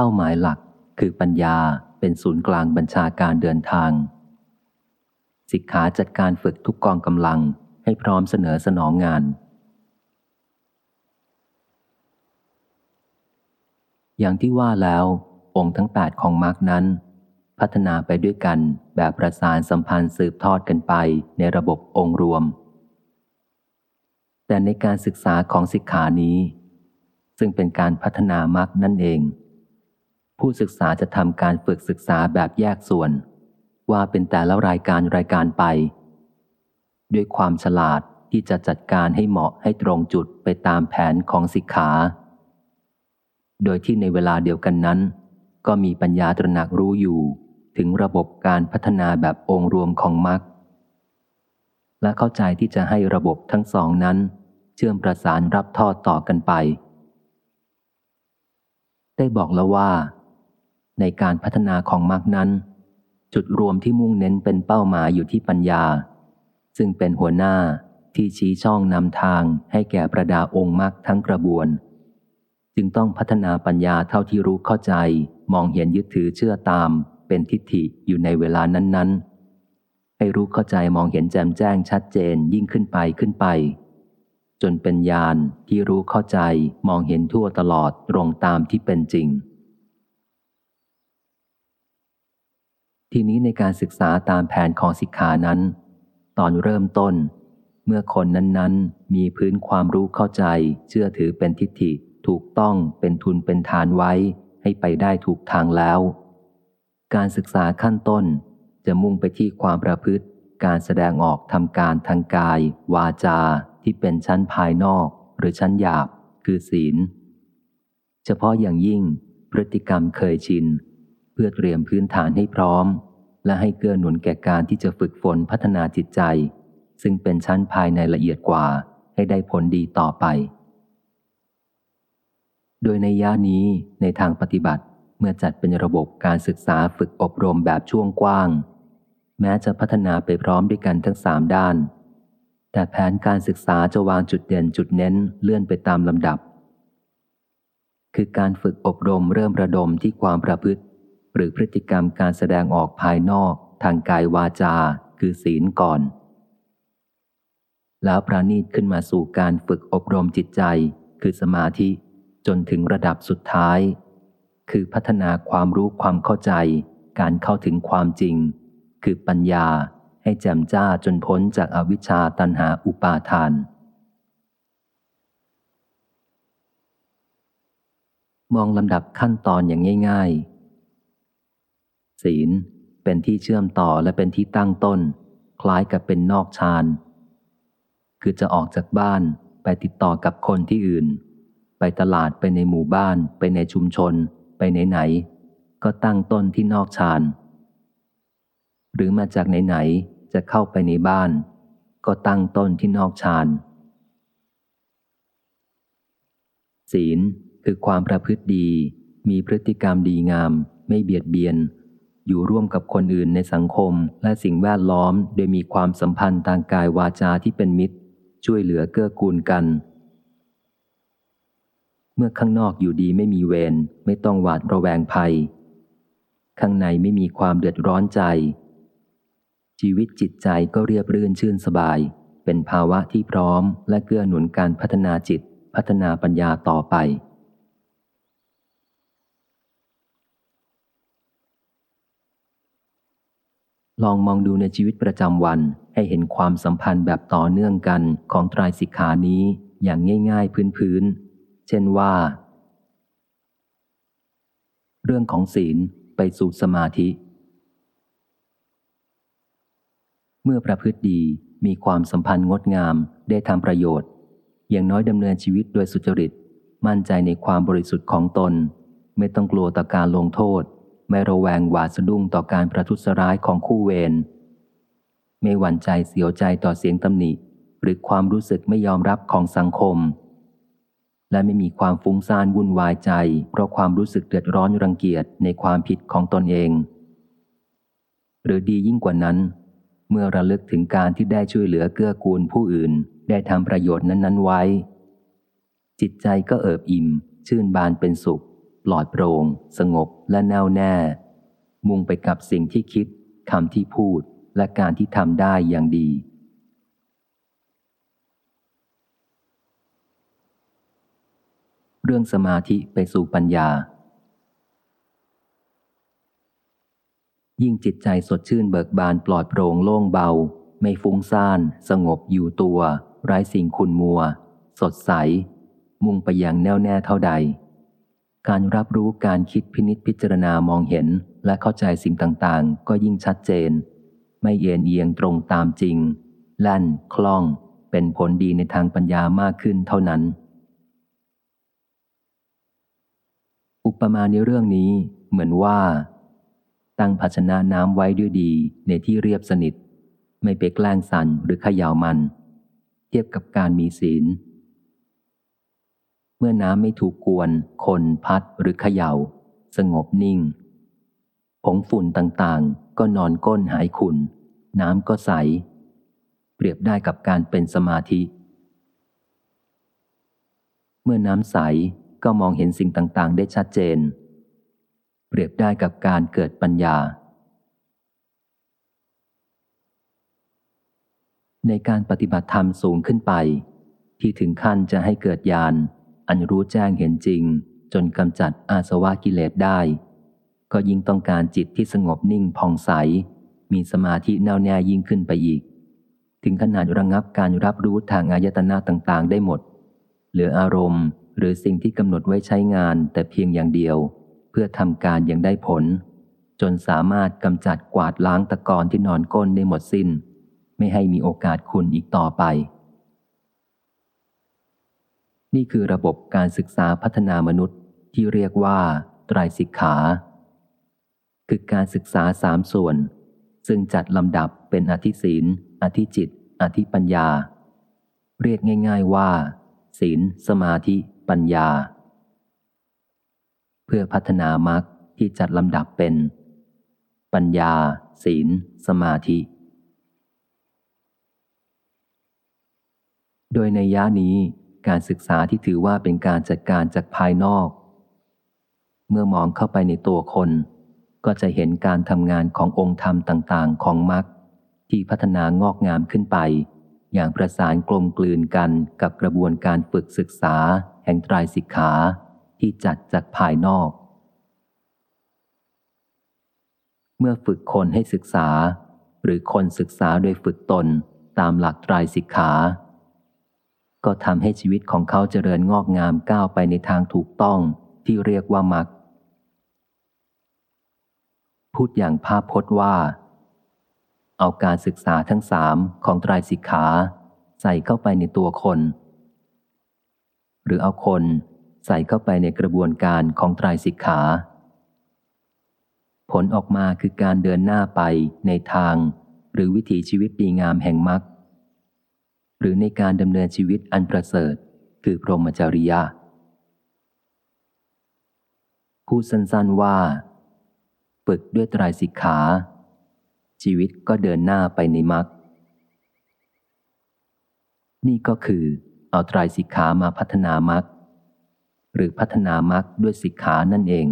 เป้าหมายหลักคือปัญญาเป็นศูนย์กลางบัญชาการเดินทาง สิกขาจัดการฝึกทุกกองกำลังให้พร้อมเสนอสนองงาน อย่างที่ว่าแล้ว องค์ทั้งแปดของมรรคนั้น พัฒนาไปด้วยกันแบบประสานสัมพันธ์สืบทอดกันไปในระบบองค์รวม แต่ในการศึกษาของสิกขานี้ ซึ่งเป็นการพัฒนามรรคนั่นเอง ผู้ศึกษาจะทำการฝึกศึกษาแบบแยกส่วน ว่าเป็นแต่ละรายการรายการไป ด้วยความฉลาดที่จะจัดการให้เหมาะให้ตรงจุดไปตามแผนของสิกขา โดยที่ในเวลาเดียวกันนั้น ก็มีปัญญาตระหนักรู้อยู่ถึงระบบการพัฒนาแบบองค์รวมของมรรคและเข้าใจที่จะให้ระบบทั้งสองนั้น เชื่อมประสานรับทอดต่อกันไป ได้บอกแล้วว่า ในการพัฒนาของมรรคนั้น จุดรวมที่มุ่งเน้นเป็นเป้าหมายอยู่ที่ปัญญา ซึ่งเป็นหัวหน้าที่ชี้ช่องนำทางให้แก่ประดาองค์มรรคทั้งกระบวน จึงต้องพัฒนาปัญญาเท่าที่รู้เข้าใจ มองเห็นยึดถือเชื่อตาม เป็นทิฏฐิอยู่ในเวลานั้นๆ ให้รู้เข้าใจมองเห็นแจ่มแจ้งชัดเจนยิ่งขึ้นไปขึ้นไป จนเป็นญาณที่รู้เข้าใจมองเห็นทั่วตลอดตรงตามที่เป็นจริง ทีนี้ในการศึกษาตามแผนของสิกขานั้น ตอนเริ่มต้น เมื่อคนนั้นๆ มีพื้นความรู้เข้าใจ เชื่อถือเป็นทิฏฐิถูกต้องเป็นทุนเป็นฐานไว้ ให้ไปได้ถูกทางแล้ว การศึกษาขั้นต้น จะมุ่งไปที่ความประพฤติ การแสดงออกทำการทางกาย วาจาที่เป็นชั้นภายนอก หรือชั้นหยาบ คือศีล เฉพาะอย่างยิ่งพฤติกรรมเคยชิน พื่อเตรียมพื้นฐานให้พร้อม และให้เกื้อหนุนแก่การที่จะฝึกฝนพัฒนาจิตใจ ซึ่งเป็นชั้นภายในละเอียดกว่าให้ได้ผลดีต่อไป โดยในย่านี้ในทางปฏิบัติเมื่อจัดเป็นระบบการศึกษาฝึกอบรมแบบช่วงกว้าง แม้จะพัฒนาไปพร้อมด้วยกันทั้งสามด้าน แต่แผนการศึกษาจะวางจุดเด่นจุดเน้นเลื่อนไปตามลำดับ คือการฝึกอบรมเริ่มระดมที่ความประพฤติ หรือพฤติกรรมการแสดงออกภายนอกทางกายวาจา คือศีลก่อน แล้วประณีตขึ้นมาสู่การฝึกอบรมจิตใจ คือสมาธิ จนถึงระดับสุดท้าย คือพัฒนาความรู้ความเข้าใจ การเข้าถึงความจริง คือปัญญาให้แจ่มจ้าจนพ้นจากอาวิชชาตันหาอุปาทาน มองลำดับขั้นตอนอย่างง่าย ศีลเป็นที่เชื่อมต่อและเป็นที่ตั้งต้น คล้ายกับเป็นนอกชาน คือจะออกจากบ้านไปติดต่อกับคนที่อื่น ไปตลาดไปในหมู่บ้าน ไปในชุมชน ไปไหนไหน ก็ตั้งต้นที่นอกชาน หรือมาจากไหนไหนจะเข้าไปในบ้าน ก็ตั้งต้นที่นอกชานศีลคือความประพฤติดี มีพฤติกรรมดีงาม ไม่เบียดเบียน อยู่ร่วมกับคนอื่นในสังคมและสิ่งแวดล้อม โดยมีความสัมพันธ์ทางกายวาจาที่เป็นมิตร ช่วยเหลือเกื้อกูลกัน เมื่อข้างนอกอยู่ดีไม่มีเวรไม่ต้องหวาดระแวงภัย ข้างในไม่มีความเดือดร้อนใจ ชีวิตจิตใจก็เรียบรื่นชื่นสบาย เป็นภาวะที่พร้อมและเกื้อหนุนการพัฒนาจิต พัฒนาปัญญาต่อไป ลองมองดูในชีวิตประจำวันให้เห็นความสัมพันธ์แบบต่อเนื่องกันของตรายสิกขานี้อย่างง่าย ๆ พื้นๆ เช่นว่า เรื่องของศีลไปสู่สมาธิ เมื่อประพฤติดีมีความสัมพันธ์งดงามได้ทำประโยชน์ อย่างน้อยดำเนินชีวิตโดยสุจริต มั่นใจในความบริสุทธิ์ของตน ไม่ต้องกลัวต่อการลงโทษ ไม่ระแวงหวาดสะดุ้งต่อการประทุษร้ายของคู่เวร ไม่หวั่นใจเสียวใจต่อเสียงตำหนิ หรือความรู้สึกไม่ยอมรับของสังคม และไม่มีความฟุ้งซ่านวุ่นวายใจ เพราะความรู้สึกเดือดร้อนรังเกียจในความผิดของตนเอง หรือดียิ่งกว่านั้น เมื่อระลึกถึงการที่ได้ช่วยเหลือเกื้อกูลผู้อื่น ได้ทำประโยชน์นั้น ๆ ไว้ จิตใจก็เอิบอิ่ม ชื่นบานเป็นสุข ปลอดโปร่งสงบและแน่วแน่ มุ่งไปกับสิ่งที่คิดคำที่พูดและการที่ทำได้อย่างดี เรื่องสมาธิไปสู่ปัญญา ยิ่งจิตใจสดชื่นเบิกบานปลอดโปร่งโล่งเบา ไม่ฟุ้งซ่าน สงบอยู่ตัว ไร้สิ่งคุณมัว สดใส มุ่งไปอย่างแน่วแน่เท่าใด การรับรู้การคิดพินิษพิจารณามองเห็นและเข้าใจสิ่งต่างๆ ก็ยิ่งชัดเจน ไม่เอียนเอียงตรงตามจริง แล่น คล่อง เป็นผลดีในทางปัญญามากขึ้นเท่านั้น อุปมาในเรื่องนี้เหมือนว่า ตั้งภาชนะน้ำไว้ด้วยดีในที่เรียบสนิท ไม่ไปแกล้งสั่นหรือขย่ามัน เทียบกับการมีศีล เมื่อน้ำไม่ถูกกวน คนพัดหรือเขยา่า สงบนิ่ง ผงฝุ่นต่างๆ ก็นอนก้นหายขุนน้ำก็ใส เปรียบได้กับการเป็นสมาธิ เมื่อน้ำใสก็มองเห็นสิ่งต่างๆ ได้ชัดเจน เปรียบได้กับการเกิดปัญญา ในการปฏิบัติธรรมสูงขึ้นไป ที่ถึงขั้นจะให้เกิดญาณ อันรู้แจ้งเห็นจริง จนกำจัดอาสวะกิเลสได้ ก็ยิ่งต้องการจิตที่สงบนิ่งผ่องใส มีสมาธิแน่วแน่ยิ่งขึ้นไปอีก ถึงขนาดระงับการรับรู้ทางอายตนะต่างๆ ได้หมด เหลืออารมณ์ หรือสิ่งที่กำหนดไว้ใช้งานแต่เพียงอย่างเดียว เพื่อทำการยังได้ผล จนสามารถกำจัดกวาดล้างตะกอนที่นอนก้นได้หมดสิน้น ไม่ให้มีโอกาสคุณอีกต่อไป นี่คือระบบการศึกษาพัฒนามนุษย์ที่เรียกว่าไตรสิกขา คือการศึกษาสามส่วน ซึ่งจัดลำดับเป็นอธิศีล อธิจิต อธิปัญญา เรียกง่าย ๆว่า ศีล สมาธิ ปัญญา เพื่อพัฒนามรรคที่จัดลำดับเป็น ปัญญา ศีล สมาธิ โดยในย่านี้ การศึกษาที่ถือว่าเป็นการจัดการจากภายนอก เมื่อมองเข้าไปในตัวคน ก็จะเห็นการทำงานขององค์ธรรมต่างๆ ของมรรคที่พัฒนางอกงามขึ้นไป อย่างประสานกลมกลืนกันกับกระบวนการฝึกศึกษา แห่งตรายสิกขาที่จัดจากภายนอก เมื่อฝึกคนให้ศึกษา หรือคนศึกษาโดยฝึกตนตามหลักตรายสิกขา ก็ทำให้ชีวิตของเขาเจริญงอกงามก้าวไปในทางถูกต้องที่เรียกว่ามรรคพูดอย่างภาพพจน์ว่า เอาการศึกษาทั้งสามของไตรสิกขาใส่เข้าไปในตัวคน หรือเอาคนใส่เข้าไปในกระบวนการของไตรสิกขา ผลออกมาคือการเดินหน้าไปในทาง หรือวิถีชีวิตดีงามแห่งมรรค หรือในการดำเนินชีวิตอันประเสริฐ คือพรหมจริยาพูดสั้นๆว่า ฝึกด้วยตรายสิกขา ชีวิตก็เดินหน้าไปในมรรคนี่ก็คือเอาตรายสิกขามาพัฒนามรรคหรือพัฒนามรรคด้วยสิกขานั่นเอง